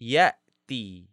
ya'ti.